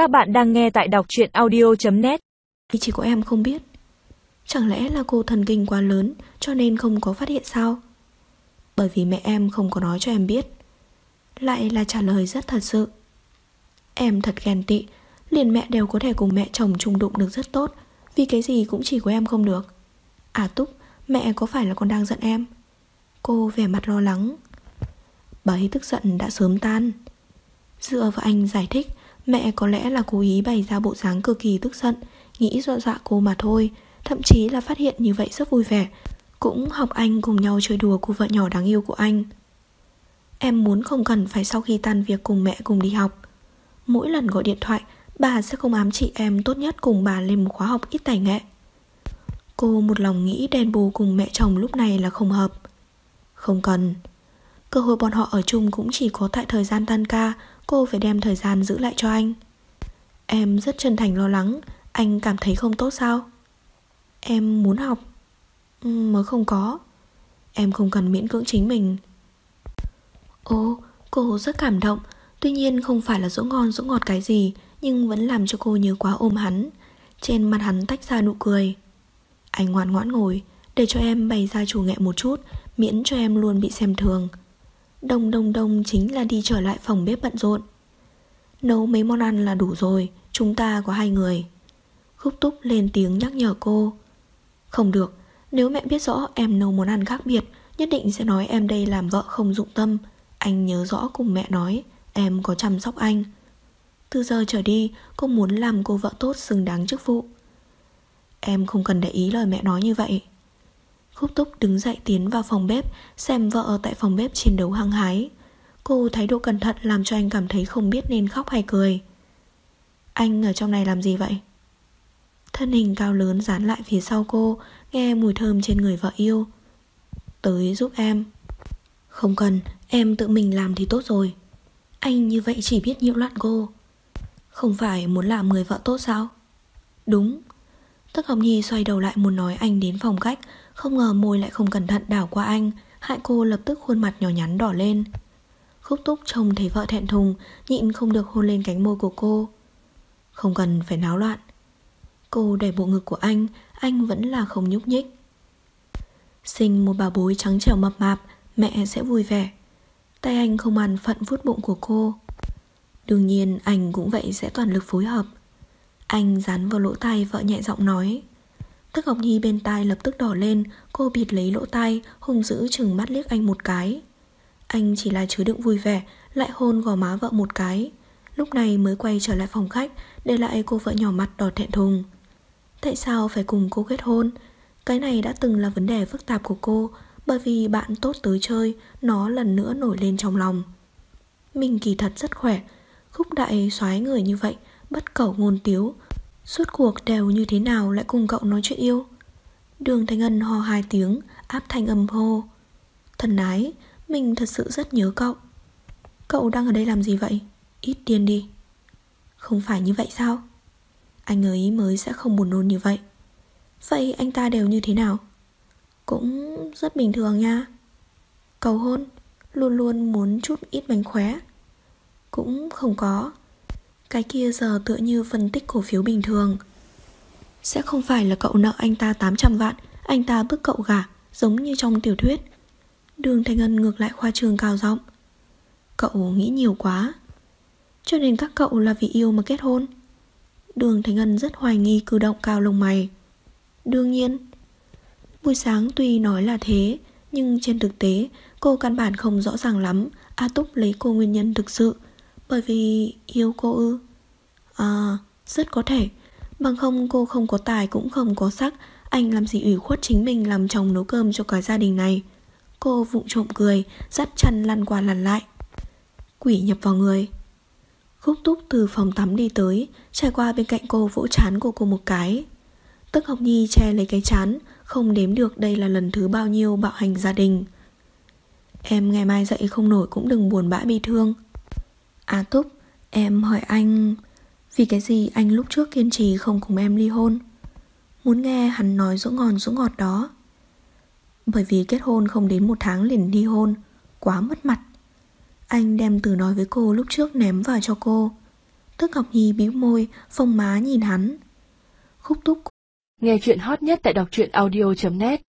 Các bạn đang nghe tại đọc truyện audio.net Chỉ của em không biết. Chẳng lẽ là cô thần kinh quá lớn, Cho nên không có phát hiện sao? Bởi vì mẹ em không có nói cho em biết. Lại là trả lời rất thật sự. Em thật ghen tị, Liền mẹ đều có thể cùng mẹ chồng chung đụng được rất tốt, Vì cái gì cũng chỉ của em không được. À Túc, Mẹ có phải là con đang giận em? Cô vẻ mặt lo lắng. Bà ấy tức giận đã sớm tan. Dựa vào anh giải thích Mẹ có lẽ là cố ý bày ra bộ dáng cực kỳ tức giận, Nghĩ dọa dọa cô mà thôi, Thậm chí là phát hiện như vậy rất vui vẻ. Cũng học anh cùng nhau chơi đùa cô vợ nhỏ đáng yêu của anh. Em muốn không cần phải sau khi tan việc cùng mẹ cùng đi học. Mỗi lần gọi điện thoại, Bà sẽ không ám chị em tốt nhất cùng bà lên một khóa học ít tài nghệ. Cô một lòng nghĩ đền bù cùng mẹ chồng lúc này là không hợp. Không cần. Cơ hội bọn họ ở chung cũng chỉ có tại thời gian tan ca, Cô phải đem thời gian giữ lại cho anh. Em rất chân thành lo lắng, Anh cảm thấy không tốt sao? Em muốn học. Ừ, Mới không có. Em không cần miễn cưỡng chính mình. Ồ, cô rất cảm động. Tuy nhiên không phải là dỗ ngon, dỗ ngọt cái gì, Nhưng vẫn làm cho cô nhớ quá ôm hắn. Trên mặt hắn tách ra nụ cười. Anh ngoan ngoãn ngồi, Để cho em bày ra chủ nghệ một chút, Miễn cho em luôn bị xem thường. Đông đông đông chính là đi trở lại phòng bếp bận rộn. Nấu mấy món ăn là đủ rồi, Chúng ta có hai người. Khúc túc lên tiếng nhắc nhở cô. Không được, Nếu mẹ biết rõ em nấu món ăn khác biệt, Nhất định sẽ nói em đây làm vợ không dụng tâm. Anh nhớ rõ cùng mẹ nói, Em có chăm sóc anh. Từ giờ trở đi, Cô muốn làm cô vợ tốt xứng đáng chức vụ. Em không cần để ý lời mẹ nói như vậy. Húc Túc đứng dậy tiến vào phòng bếp Xem vợ tại phòng bếp chiến đấu hăng hái. Cô thái độ cẩn thận làm cho anh cảm thấy không biết nên khóc hay cười. Anh ở trong này làm gì vậy? Thân hình cao lớn dán lại phía sau cô Nghe mùi thơm trên người vợ yêu. Tới giúp em. Không cần, em tự mình làm thì tốt rồi. Anh như vậy chỉ biết nhiễu loạn cô. Không phải muốn làm người vợ tốt sao? Đúng. Tức hồng Nhi xoay đầu lại muốn nói anh đến phòng khách không ngờ môi lại không cẩn thận đảo qua anh, Hại cô lập tức khuôn mặt nhỏ nhắn đỏ lên. Khúc túc trông thấy vợ thẹn thùng, Nhịn không được hôn lên cánh môi của cô. Không cần phải náo loạn. Cô đẩy bộ ngực của anh Anh vẫn là không nhúc nhích. Sinh một bà bối trắng trẻo mập mạp, Mẹ sẽ vui vẻ. Tay anh không ăn phận vuốt bụng của cô. Đương nhiên anh cũng vậy sẽ toàn lực phối hợp. Anh dán vào lỗ tai vợ nhẹ giọng nói. Tức Ngọc Nhi bên tai lập tức đỏ lên, Cô bịt lấy lỗ tai Hung dữ chừng mắt liếc anh một cái. Anh chỉ là chứa đựng vui vẻ, Lại hôn gò má vợ một cái. Lúc này mới quay trở lại phòng khách, Để lại cô vợ nhỏ mặt đỏ thẹn thùng. Tại sao phải cùng cô kết hôn? Cái này đã từng là vấn đề phức tạp của cô, Bởi vì bạn tốt tới chơi, Nó lần nữa nổi lên trong lòng. Mình kỳ thật rất khỏe, Khúc đại xoái người như vậy, Bất cẩu ngôn tiếu Suốt cuộc đều như thế nào lại cùng cậu nói chuyện yêu? Đường Thanh Ân ho hai tiếng, Áp thanh âm hô. Thần ái, Mình thật sự rất nhớ cậu. Cậu đang ở đây làm gì vậy? Ít tiền đi. Không phải như vậy sao? Anh ấy mới sẽ không buồn nôn như vậy. Vậy anh ta đều như thế nào? Cũng rất bình thường nha. Cầu hôn, Luôn luôn muốn chút ít bánh khóe. Cũng không có. Cái kia giờ tựa như phân tích cổ phiếu bình thường. Sẽ không phải là cậu nợ anh ta 800 vạn, Anh ta bức cậu gả Giống như trong tiểu thuyết. Đường Thanh Ngân ngược lại khoa trường cao giọng. Cậu nghĩ nhiều quá. Cho nên các cậu là vì yêu mà kết hôn? Đường Thanh Ngân rất hoài nghi cử động cao lông mày. Đương nhiên. Buổi sáng tuy nói là thế, Nhưng trên thực tế, Cô căn bản không rõ ràng lắm A Túc lấy cô nguyên nhân thực sự. Bởi vì yêu cô ư? À rất có thể. Bằng không, cô không có tài cũng không có sắc. Anh làm gì ủy khuất chính mình làm chồng nấu cơm cho cả gia đình này? Cô vụng trộm cười, Dắt chân lăn qua lăn lại. Quỷ nhập vào người. Khúc túc từ phòng tắm đi tới, Trải qua bên cạnh cô vỗ chán của cô một cái. Tức học Nhi che lấy cái chán, Không đếm được đây là lần thứ bao nhiêu bạo hành gia đình. Em ngày mai dậy không nổi cũng đừng buồn bã bi thương. À Túc Em hỏi anh Vì cái gì anh lúc trước kiên trì không cùng em ly hôn? Muốn nghe hắn nói dỗ ngon dỗ ngọt đó. Bởi vì kết hôn không đến một tháng liền ly hôn Quá mất mặt. Anh đem từ nói với cô lúc trước ném vào cho cô. Tức Ngọc Nhi bĩu môi, phông má nhìn hắn. Khúc túc Nghe chuyện hot nhất tại đọc truyện audio.net